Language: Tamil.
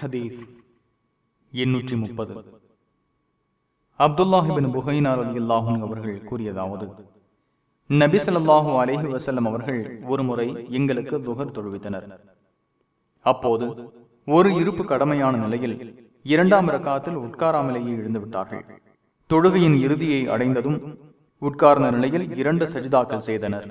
ஹதீஸ் எண்ணூற்றி முப்பது. அப்துல்லாஹிபின் புகைனார் அலி அல்லாஹூன் அவர்கள் கூறியதாவது நபி அலஹி அலைஹி அவர்கள் ஒருமுறை எங்களுக்கு துகர் தொழுவித்தனர். அப்போது ஒரு இருப்பு கடமையான நிலையில் இரண்டாம் ரக்காத்தில் உட்காராமலேயே எழுந்து விட்டார்கள் தொழுகையின் இறுதியை அடைந்ததும் உட்கார்ந்த நிலையில் இரண்டு சஜிதாக்கள் செய்தனர்.